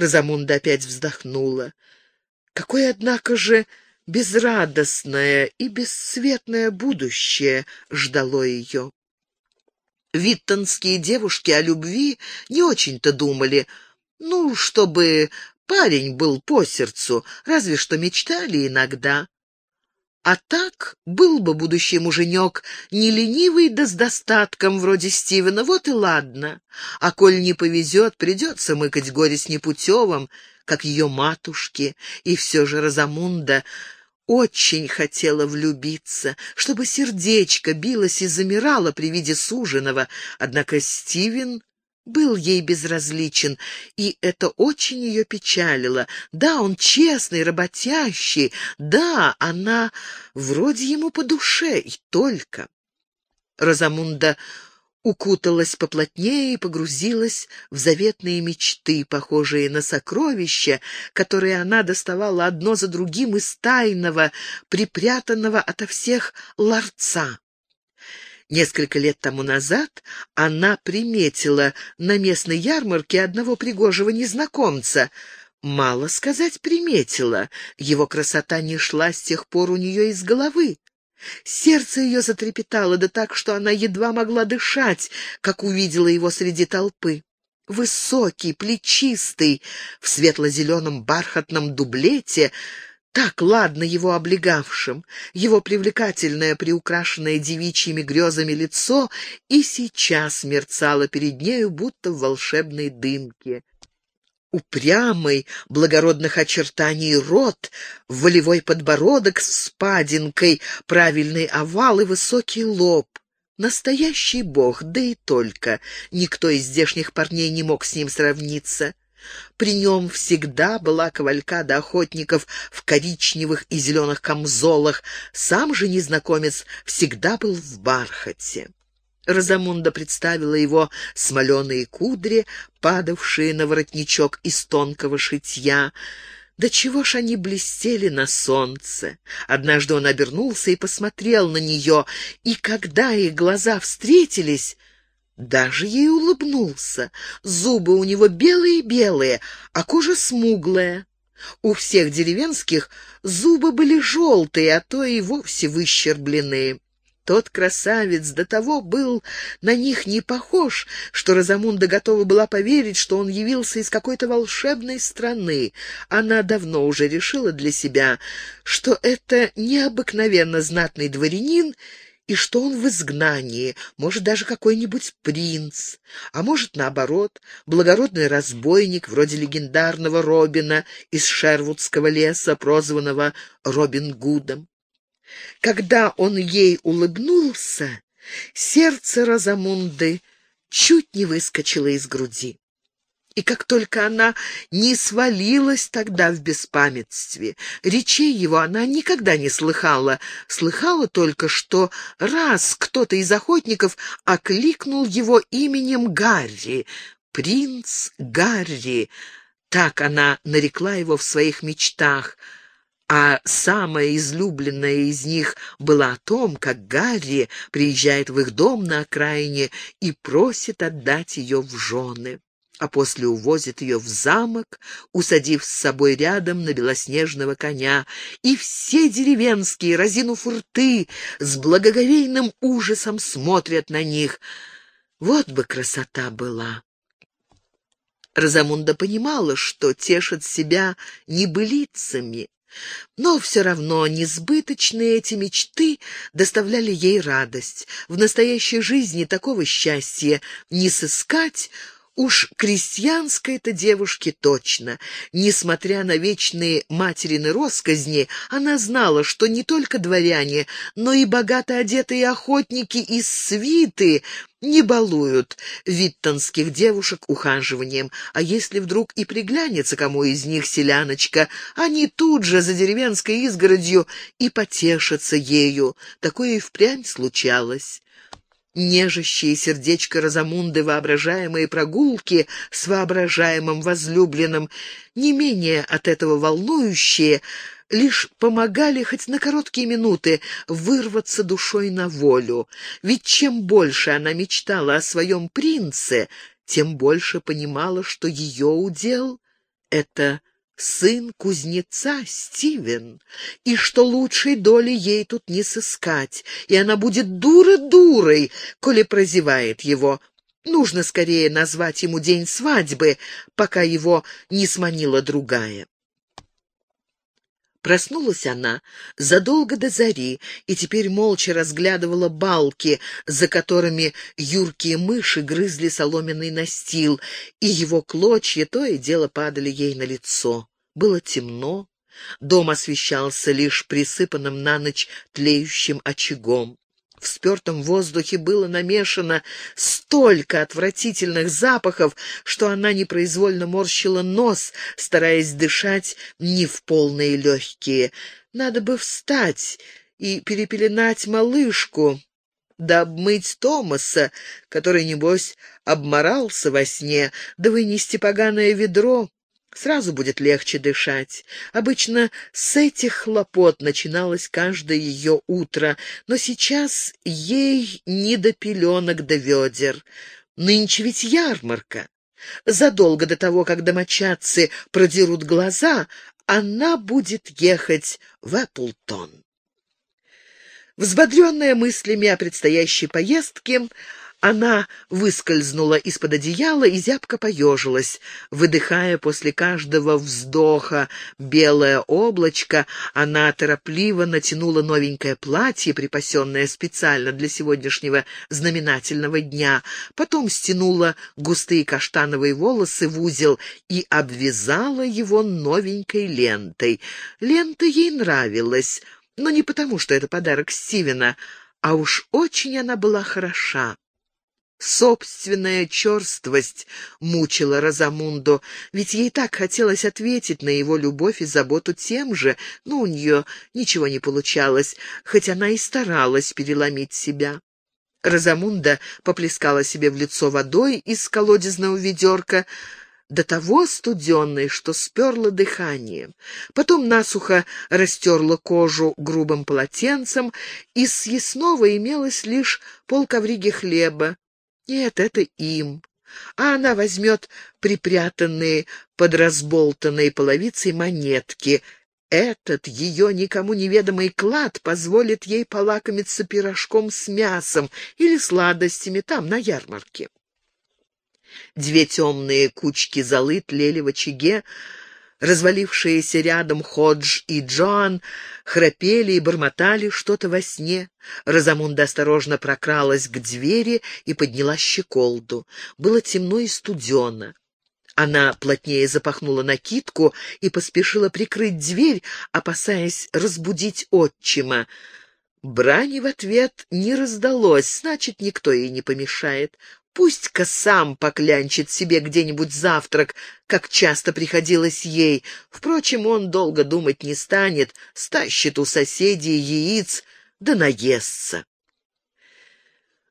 Розамунда опять вздохнула. Какое, однако же, безрадостное и бесцветное будущее ждало ее. Виттонские девушки о любви не очень-то думали, ну, чтобы парень был по сердцу, разве что мечтали иногда. А так был бы будущий муженек не ленивый да с достатком вроде Стивена, вот и ладно. А коль не повезет, придется мыкать горе с непутевым, как ее матушке, и все же Розамунда очень хотела влюбиться, чтобы сердечко билось и замирало при виде суженого, однако Стивен был ей безразличен, и это очень ее печалило. Да, он честный, работящий, да, она вроде ему по душе, и только. Розамунда укуталась поплотнее и погрузилась в заветные мечты, похожие на сокровища, которые она доставала одно за другим из тайного, припрятанного ото всех ларца. Несколько лет тому назад она приметила на местной ярмарке одного пригожего незнакомца. Мало сказать, приметила. Его красота не шла с тех пор у нее из головы. Сердце ее затрепетало, да так, что она едва могла дышать, как увидела его среди толпы. Высокий, плечистый, в светло-зеленом бархатном дублете — так ладно его облегавшим, его привлекательное, приукрашенное девичьими грезами лицо и сейчас мерцало перед нею, будто в волшебной дымке. Упрямый, благородных очертаний рот, волевой подбородок с спадинкой, правильный овал и высокий лоб. Настоящий бог, да и только. Никто из здешних парней не мог с ним сравниться. При нем всегда была кавалькада охотников в коричневых и зеленых камзолах. Сам же незнакомец всегда был в бархате. Розамунда представила его смоленые кудри, падавшие на воротничок из тонкого шитья. Да чего ж они блестели на солнце! Однажды он обернулся и посмотрел на нее, и когда их глаза встретились, даже ей улыбнулся. Зубы у него белые-белые, а кожа смуглая. У всех деревенских зубы были желтые, а то и вовсе выщербленные. Тот красавец до того был на них не похож, что Розамунда готова была поверить, что он явился из какой-то волшебной страны. Она давно уже решила для себя, что это необыкновенно знатный дворянин и что он в изгнании, может, даже какой-нибудь принц, а может, наоборот, благородный разбойник, вроде легендарного Робина из Шервудского леса, прозванного Робин Гудом. Когда он ей улыбнулся, сердце Розамунды чуть не выскочило из груди. И как только она не свалилась тогда в беспамятстве, речей его она никогда не слыхала, слыхала только, что раз кто-то из охотников окликнул его именем Гарри, принц Гарри, так она нарекла его в своих мечтах, а самая излюбленная из них была о том, как Гарри приезжает в их дом на окраине и просит отдать ее в жены а после увозит ее в замок, усадив с собой рядом на белоснежного коня, и все деревенские, разинув рты, с благоговейным ужасом смотрят на них. Вот бы красота была! Розамунда понимала, что тешит себя небылицами, но все равно несбыточные эти мечты доставляли ей радость. В настоящей жизни такого счастья не сыскать, Уж крестьянской-то девушке точно. Несмотря на вечные материны росказни, она знала, что не только дворяне, но и богато одетые охотники из свиты не балуют виттонских девушек ухаживанием, а если вдруг и приглянется кому из них селяночка, они тут же за деревенской изгородью и потешатся ею. Такое и впрямь случалось нежащие сердечко Розамунды воображаемые прогулки с воображаемым возлюбленным, не менее от этого волнующие, лишь помогали хоть на короткие минуты вырваться душой на волю. Ведь чем больше она мечтала о своем принце, тем больше понимала, что ее удел это сын кузнеца Стивен, и что лучшей доли ей тут не сыскать, и она будет дура-дурой, коли прозевает его. Нужно скорее назвать ему день свадьбы, пока его не сманила другая. Проснулась она задолго до зари и теперь молча разглядывала балки, за которыми юркие мыши грызли соломенный настил, и его клочья то и дело падали ей на лицо. Было темно, дом освещался лишь присыпанным на ночь тлеющим очагом. В спертом воздухе было намешано столько отвратительных запахов, что она непроизвольно морщила нос, стараясь дышать не в полные легкие. Надо бы встать и перепеленать малышку, да обмыть Томаса, который, небось, обморался во сне, да вынести поганое ведро, Сразу будет легче дышать. Обычно с этих хлопот начиналось каждое ее утро, но сейчас ей не до пеленок до ведер. Нынче ведь ярмарка. Задолго до того, как домочадцы продерут глаза, она будет ехать в Эпплтон. Взбодренная мыслями о предстоящей поездке, она выскользнула из-под одеяла и зябко поежилась. Выдыхая после каждого вздоха белое облачко, она торопливо натянула новенькое платье, припасенное специально для сегодняшнего знаменательного дня, потом стянула густые каштановые волосы в узел и обвязала его новенькой лентой. Лента ей нравилась, но не потому, что это подарок Стивена, а уж очень она была хороша. Собственная черствость мучила Розамунду, ведь ей так хотелось ответить на его любовь и заботу тем же, но у нее ничего не получалось, хоть она и старалась переломить себя. Розамунда поплескала себе в лицо водой из колодезного ведерка, до того студенной, что сперла дыхание. Потом насухо растерла кожу грубым полотенцем, и съестного имелось лишь полковриги хлеба, нет, это им. А она возьмет припрятанные под разболтанной половицей монетки. Этот ее никому неведомый клад позволит ей полакомиться пирожком с мясом или сладостями там, на ярмарке. Две темные кучки золы тлели в очаге, Развалившиеся рядом Ходж и Джоан храпели и бормотали что-то во сне. Розамунда осторожно прокралась к двери и подняла щеколду. Было темно и студено. Она плотнее запахнула накидку и поспешила прикрыть дверь, опасаясь разбудить отчима. Брани в ответ не раздалось, значит, никто ей не помешает. Пусть-ка сам поклянчит себе где-нибудь завтрак, как часто приходилось ей. Впрочем, он долго думать не станет, стащит у соседей яиц, да наестся.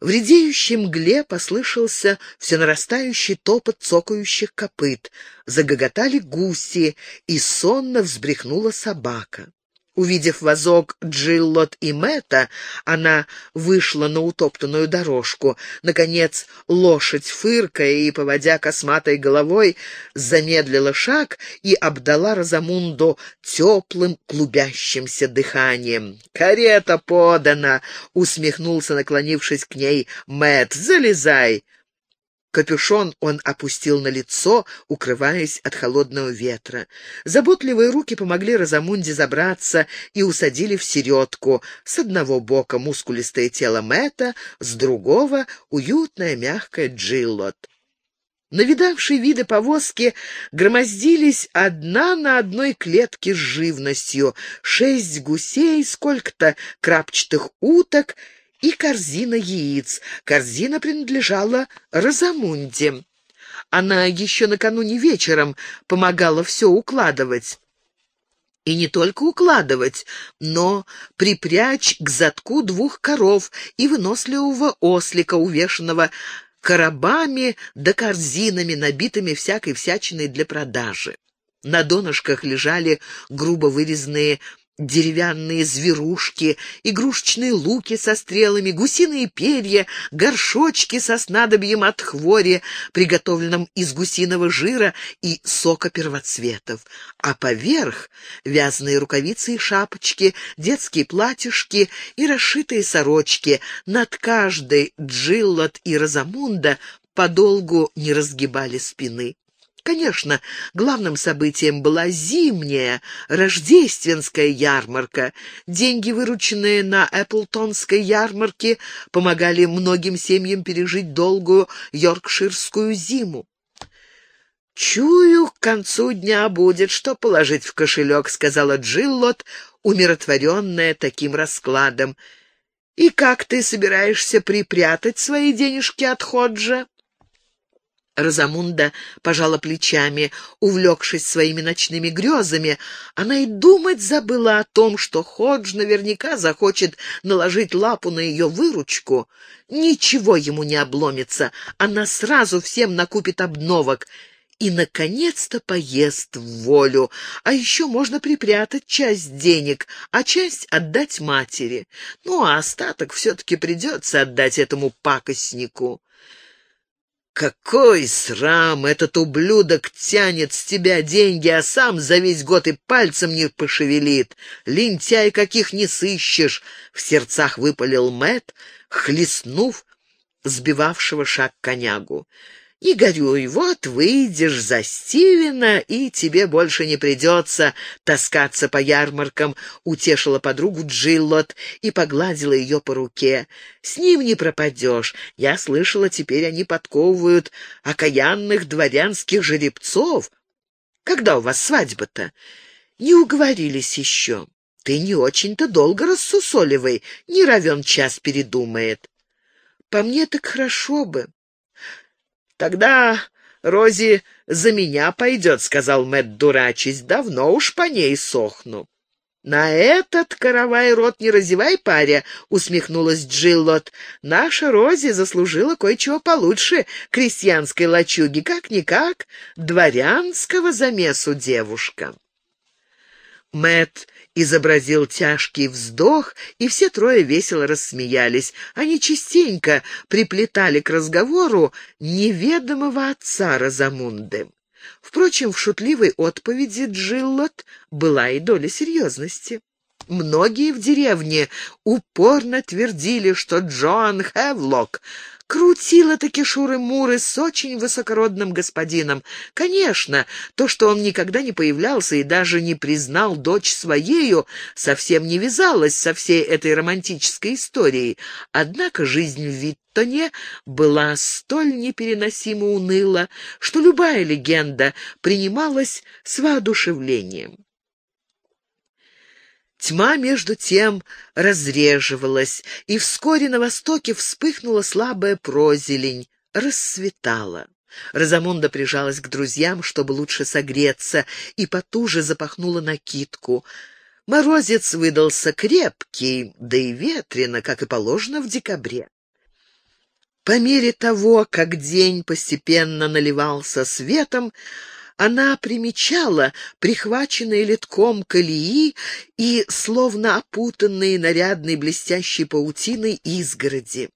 В редеющей мгле послышался все нарастающий топот цокающих копыт. Загоготали гуси, и сонно взбрехнула собака. Увидев вазок Джиллот и Мэтта, она вышла на утоптанную дорожку. Наконец, лошадь, фыркая и поводя косматой головой, замедлила шаг и обдала Розамунду теплым клубящимся дыханием. «Карета подана!» — усмехнулся, наклонившись к ней Мэтт. «Залезай!» Капюшон он опустил на лицо, укрываясь от холодного ветра. Заботливые руки помогли Розамунде забраться и усадили в середку. С одного бока мускулистое тело Мэтта, с другого — уютная мягкая Джиллот. Навидавшие виды повозки громоздились одна на одной клетке с живностью. Шесть гусей, сколько-то крапчатых уток — и корзина яиц. Корзина принадлежала Розамунде. Она еще накануне вечером помогала все укладывать. И не только укладывать, но припрячь к задку двух коров и выносливого ослика, увешанного коробами да корзинами, набитыми всякой всячиной для продажи. На донышках лежали грубо вырезанные деревянные зверушки, игрушечные луки со стрелами, гусиные перья, горшочки со снадобьем от хвори, приготовленным из гусиного жира и сока первоцветов, а поверх вязаные рукавицы и шапочки, детские платьишки и расшитые сорочки. Над каждой Джиллот и Розамунда подолгу не разгибали спины. Конечно, главным событием была зимняя, рождественская ярмарка. Деньги, вырученные на Эпплтонской ярмарке, помогали многим семьям пережить долгую йоркширскую зиму. «Чую, к концу дня будет что положить в кошелек», — сказала Джиллот, умиротворенная таким раскладом. «И как ты собираешься припрятать свои денежки от Ходжа?» Розамунда пожала плечами, увлекшись своими ночными грезами. Она и думать забыла о том, что Ходж наверняка захочет наложить лапу на ее выручку. Ничего ему не обломится, она сразу всем накупит обновок и, наконец-то, поест в волю. А еще можно припрятать часть денег, а часть отдать матери. Ну, а остаток все-таки придется отдать этому пакостнику. Какой срам! Этот ублюдок тянет с тебя деньги, а сам за весь год и пальцем не пошевелит. Лентяй каких не сыщешь! В сердцах выпалил Мэт, хлестнув сбивавшего шаг конягу. Не горюй, вот выйдешь за Стивена, и тебе больше не придется таскаться по ярмаркам, утешила подругу Джиллот и погладила ее по руке. С ним не пропадешь. Я слышала, теперь они подковывают окаянных дворянских жеребцов. Когда у вас свадьба-то? Не уговорились еще. Ты не очень-то долго рассусоливай, не равен час передумает. По мне так хорошо бы. «Тогда Рози за меня пойдет», — сказал Мэтт дурачись. «Давно уж по ней сохну». «На этот каравай рот не разевай, паря», — усмехнулась Джиллот. «Наша Рози заслужила кое-чего получше крестьянской лачуги, как-никак, дворянского замесу девушка». Мэт изобразил тяжкий вздох, и все трое весело рассмеялись. Они частенько приплетали к разговору неведомого отца Розамунды. Впрочем, в шутливой отповеди Джиллот была и доля серьезности. Многие в деревне упорно твердили, что Джоан Хевлок Крутила-таки Шуры-Муры с очень высокородным господином. Конечно, то, что он никогда не появлялся и даже не признал дочь своею, совсем не вязалось со всей этой романтической историей. Однако жизнь в Виттоне была столь непереносимо уныла, что любая легенда принималась с воодушевлением. Тьма, между тем, разреживалась, и вскоре на востоке вспыхнула слабая прозелень, рассветала. Розамунда прижалась к друзьям, чтобы лучше согреться, и потуже запахнула накидку. Морозец выдался крепкий, да и ветрено, как и положено в декабре. По мере того, как день постепенно наливался светом, она примечала прихваченные литком колеи и словно опутанные нарядной блестящей паутиной изгороди.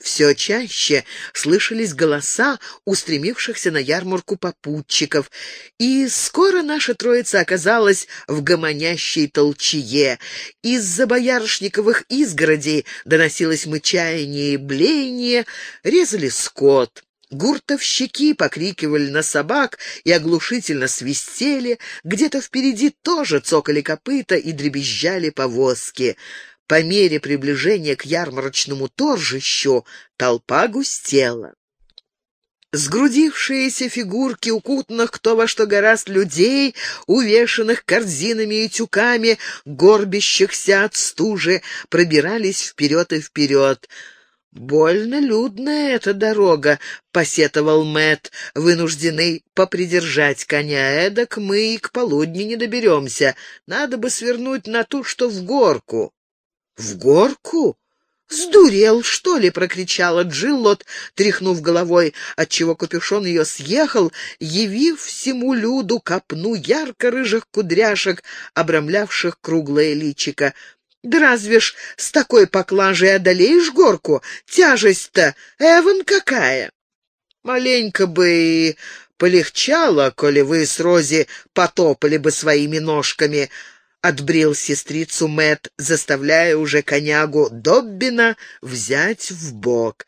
Все чаще слышались голоса устремившихся на ярмарку попутчиков, и скоро наша троица оказалась в гомонящей толчье. Из-за боярышниковых изгородей доносилось мычание и блеяние, резали скот. Гуртовщики покрикивали на собак и оглушительно свистели, где-то впереди тоже цокали копыта и дребезжали повозки. По мере приближения к ярмарочному торжищу толпа густела. Сгрудившиеся фигурки укутанных кто во что гораст людей, увешанных корзинами и тюками, горбящихся от стужи, пробирались вперед и вперед. «Больно людная эта дорога», — посетовал Мэт, вынужденный попридержать коня. «Эдак мы и к полудню не доберемся. Надо бы свернуть на ту, что в горку». «В горку? «Сдурел, что ли?» — прокричала Джиллот, тряхнув головой, отчего капюшон ее съехал, явив всему люду копну ярко-рыжих кудряшек, обрамлявших круглое личико. «Да разве ж с такой поклажей одолеешь горку? Тяжесть-то, Эван, какая!» «Маленько бы и полегчало, коли вы с Рози потопали бы своими ножками», отбрил сестрицу Мэт, заставляя уже конягу Доббина взять в бок.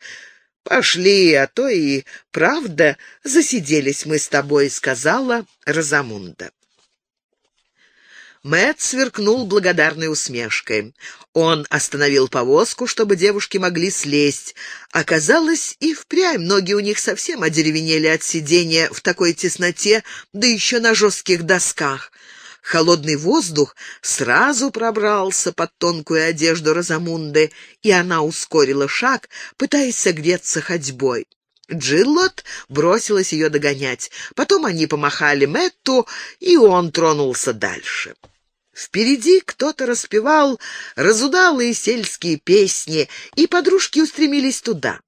«Пошли, а то и правда засиделись мы с тобой», — сказала Розамунда. Мэт сверкнул благодарной усмешкой. Он остановил повозку, чтобы девушки могли слезть. Оказалось, и впрямь ноги у них совсем одеревенели от сидения в такой тесноте, да еще на жестких досках. Холодный воздух сразу пробрался под тонкую одежду Розамунды, и она ускорила шаг, пытаясь согреться ходьбой. Джиллот бросилась ее догонять. Потом они помахали Мэтту, и он тронулся дальше. Впереди кто-то распевал разудалые сельские песни, и подружки устремились туда.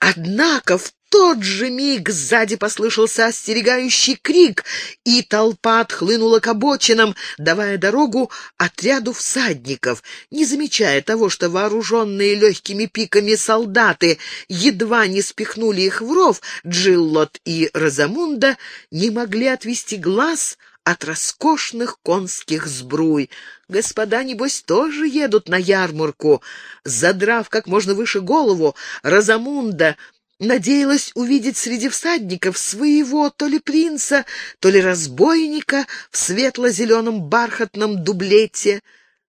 Однако в тот же миг сзади послышался остерегающий крик, и толпа отхлынула к обочинам, давая дорогу отряду всадников. Не замечая того, что вооруженные легкими пиками солдаты едва не спихнули их в ров, Джиллот и Розамунда не могли отвести глаз от роскошных конских сбруй. Господа, небось, тоже едут на ярмарку. Задрав как можно выше голову, Розамунда надеялась увидеть среди всадников своего то ли принца, то ли разбойника в светло-зеленом бархатном дублете,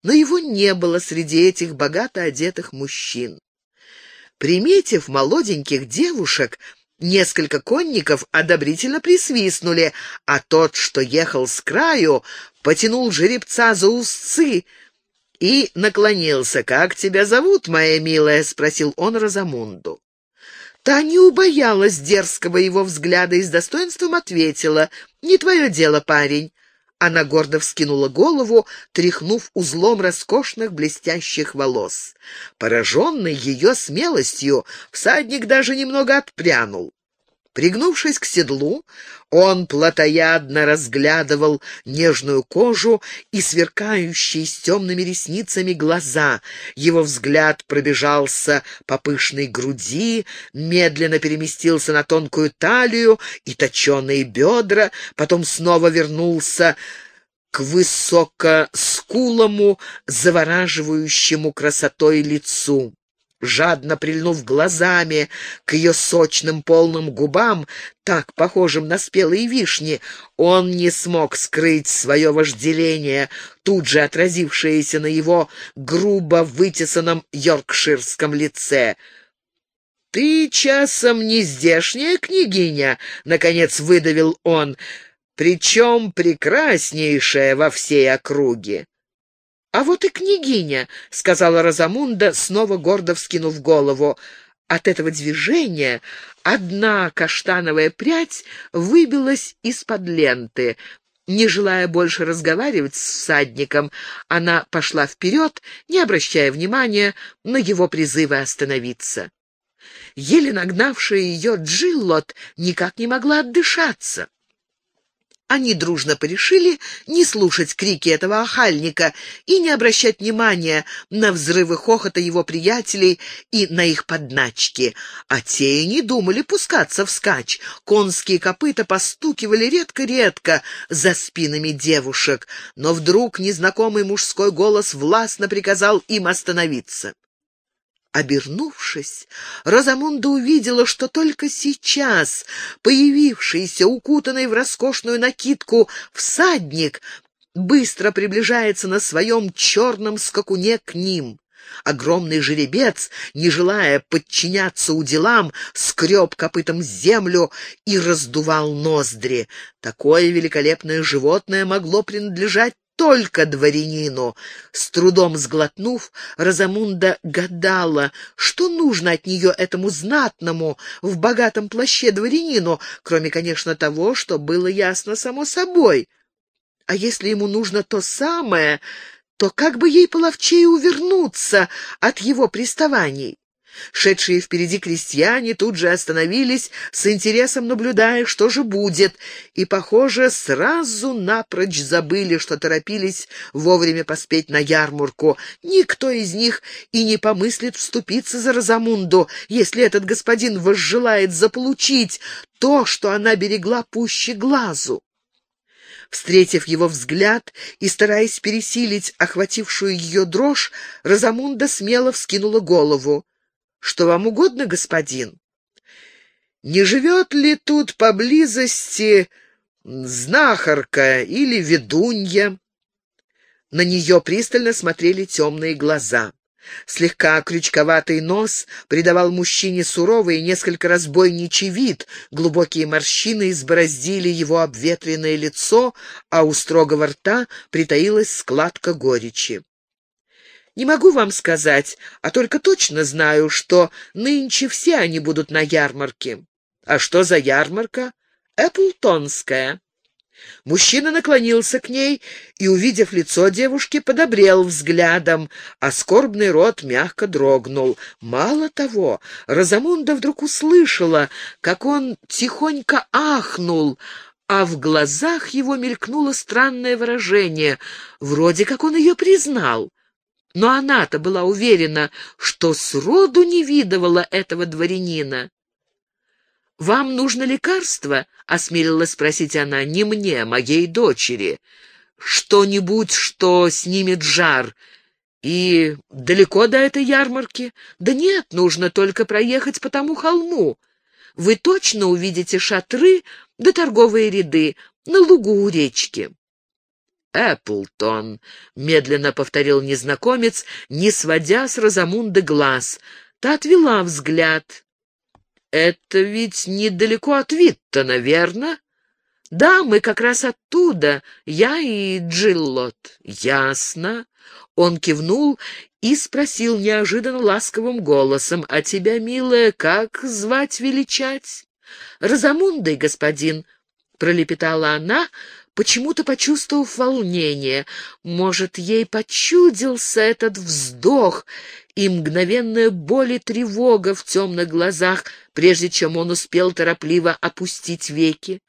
но его не было среди этих богато одетых мужчин. Приметив молоденьких девушек, несколько конников одобрительно присвистнули, а тот, что ехал с краю, потянул жеребца за узцы и наклонился. «Как тебя зовут, моя милая?» — спросил он Розамунду. Та не убоялась дерзкого его взгляда и с достоинством ответила «Не твое дело, парень». Она гордо вскинула голову, тряхнув узлом роскошных блестящих волос. Пораженный ее смелостью, всадник даже немного отпрянул. Пригнувшись к седлу, он плотоядно разглядывал нежную кожу и сверкающие с темными ресницами глаза. Его взгляд пробежался по пышной груди, медленно переместился на тонкую талию и точеные бедра, потом снова вернулся к высокоскулому, завораживающему красотой лицу жадно прильнув глазами к ее сочным полным губам, так похожим на спелые вишни, он не смог скрыть свое вожделение, тут же отразившееся на его грубо вытесанном йоркширском лице. «Ты часом не здешняя княгиня?» — наконец выдавил он, причем прекраснейшая во всей округе. «А вот и княгиня», — сказала Розамунда, снова гордо вскинув голову. От этого движения одна каштановая прядь выбилась из-под ленты. Не желая больше разговаривать с всадником, она пошла вперед, не обращая внимания на его призывы остановиться. Еле нагнавшая ее Джиллот никак не могла отдышаться. Они дружно порешили не слушать крики этого охальника и не обращать внимания на взрывы хохота его приятелей и на их подначки. А те и не думали пускаться вскачь. Конские копыта постукивали редко-редко за спинами девушек, но вдруг незнакомый мужской голос властно приказал им остановиться. Обернувшись, Розамунда увидела, что только сейчас появившийся, укутанный в роскошную накидку, всадник быстро приближается на своем черном скакуне к ним. Огромный жеребец, не желая подчиняться уделам, скреб копытом землю и раздувал ноздри. Такое великолепное животное могло принадлежать только дворянину. С трудом сглотнув, Розамунда гадала, что нужно от нее этому знатному в богатом плаще дворянину, кроме, конечно, того, что было ясно само собой. А если ему нужно то самое, то как бы ей половчее увернуться от его приставаний? Шедшие впереди крестьяне тут же остановились, с интересом наблюдая, что же будет, и, похоже, сразу напрочь забыли, что торопились вовремя поспеть на ярмарку. Никто из них и не помыслит вступиться за Розамунду, если этот господин возжелает заполучить то, что она берегла пуще глазу. Встретив его взгляд и стараясь пересилить охватившую ее дрожь, Розамунда смело вскинула голову. Что вам угодно, господин? Не живет ли тут поблизости знахарка или ведунья? На нее пристально смотрели темные глаза. Слегка крючковатый нос придавал мужчине суровый и несколько разбойничий вид, глубокие морщины избороздили его обветренное лицо, а у строгого рта притаилась складка горечи. Не могу вам сказать, а только точно знаю, что нынче все они будут на ярмарке. А что за ярмарка? Эпплтонская. Мужчина наклонился к ней и, увидев лицо девушки, подобрел взглядом, а скорбный рот мягко дрогнул. Мало того, Розамунда вдруг услышала, как он тихонько ахнул, а в глазах его мелькнуло странное выражение, вроде как он ее признал. Но она-то была уверена, что сроду не видывала этого дворянина. «Вам нужно лекарство?» — осмелилась спросить она. «Не мне, моей дочери. Что-нибудь, что снимет жар. И далеко до этой ярмарки? Да нет, нужно только проехать по тому холму. Вы точно увидите шатры да торговые ряды на лугу у речки». «Эпплтон», — медленно повторил незнакомец, не сводя с Розамунды глаз. Та отвела взгляд. «Это ведь недалеко от Виттона, верно?» «Да, мы как раз оттуда, я и Джиллот». «Ясно». Он кивнул и спросил неожиданно ласковым голосом, «А тебя, милая, как звать величать?» «Розамундой, господин», — пролепетала она, почему-то почувствовав волнение. Может, ей почудился этот вздох и мгновенная боль и тревога в темных глазах, прежде чем он успел торопливо опустить веки.